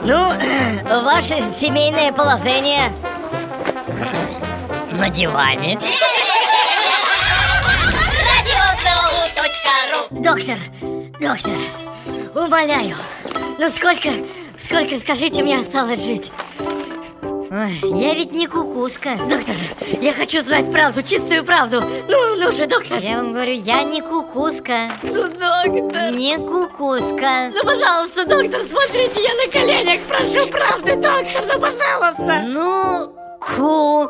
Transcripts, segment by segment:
ваше семейное положение? На диване. Доктор, доктор, умоляю, ну сколько, сколько, скажите, мне осталось жить? Ой, я ведь не кукушка. Доктор, я хочу знать правду, чистую правду. Ну, ну же, доктор. Я вам говорю, я не кукушка. Ну, доктор. Не кукушка. Ну, пожалуйста, доктор, смотрите, я на коленях прошу правды, доктор, ну, пожалуйста. Ну, ку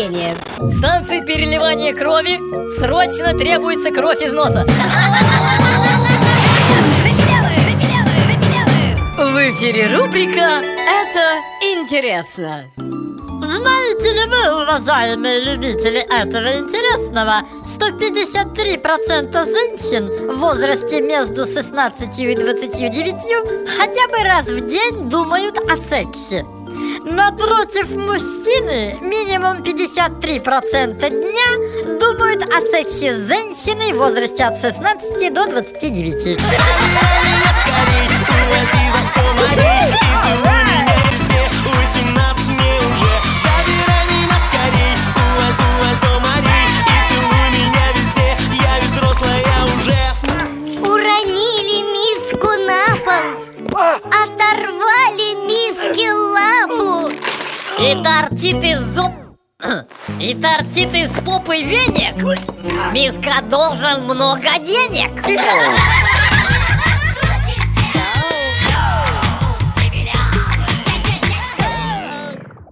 Объявление Станции переливания крови. Срочно требуется кровь из носа. В эфире рубрика «Это интересно» Знаете ли вы, уважаемые любители этого интересного, 153% женщин в возрасте между 16 и 29 хотя бы раз в день думают о сексе? Напротив, мужчины минимум 53% дня думают о сексе с женщиной в возрасте от 16 до 29. Уронили миску на пол Оторвали И торчит из зуб... И торчит из попы веник. Миска должен много денег